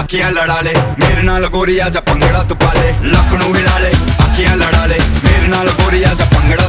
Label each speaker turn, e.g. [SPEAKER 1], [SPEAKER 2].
[SPEAKER 1] ਅੱਖੀਆਂ ਲੜਾ ਲੈ, ਮੇਰੇ ਨਾਲ ਗੋਰੀਆ ਜਾ ਭੰਗੜਾ ਤੂੰ ਪਾ ਲੱਕ ਨੂੰ ਹਿਲਾ ਲੈ ਅੱਖੀਆਂ ਲੜਾ ਲੈ, ਮੇਰੇ ਨਾਲ ਗੋਰੀਆ ਜਾ ਭੰਗੜਾ